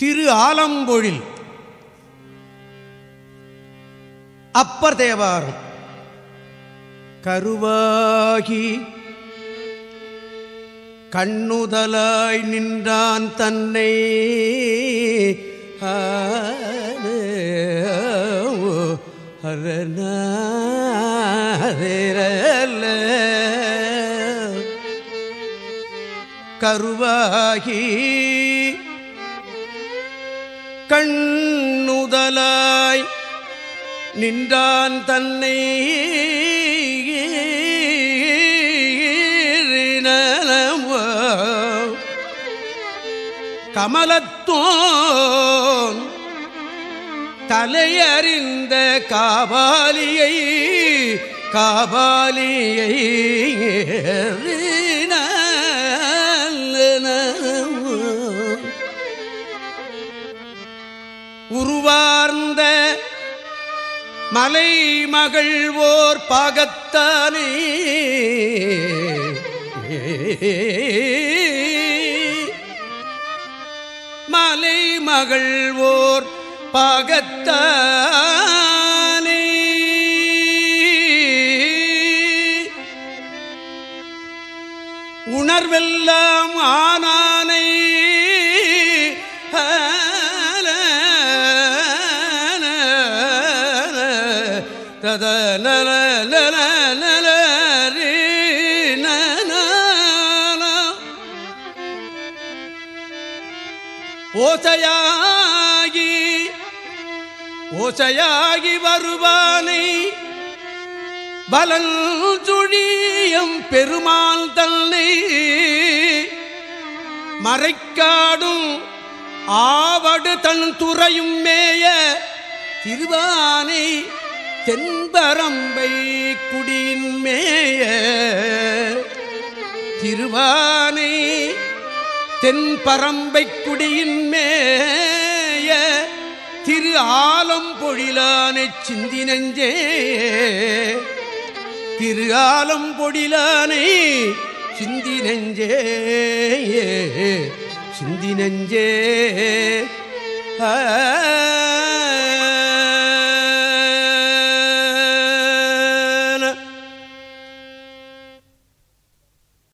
திரு ஆலம்பொழில் அப்பர் தேவாரம். கருவாகி கண்ணுதலாய் நின்றான் தன்னை ஆனே, கருவாகி கண்ணுதலாய் நின்றான் தன்னை கமலத்தோன் தலையறிந்த காபாலியை காபாலியை உருவார்ந்த மலை மகள் ஓர் பாகத்தானே. மலை மகள் ஓர் பாகத்தானே. உணர்வெல்லாம் ஆனானை. தத நல நல நல ஓசையாகி ஓசையாகி வருவானை பலன் சுழியம் பெருமாள் தன்னை மறைக்காடும் ஆவடு தன் துறையும் மேய திருவானை தென்பரம்பை குடியின் மேய திருவானை தென்பரம்பை குடியின் மேய திரு ஆலம் பொழிலானை சிந்தி நெஞ்சே திரு ஆலம் பொழிலானை சிந்தி நெஞ்சே சிந்தி நெஞ்சே ஆ.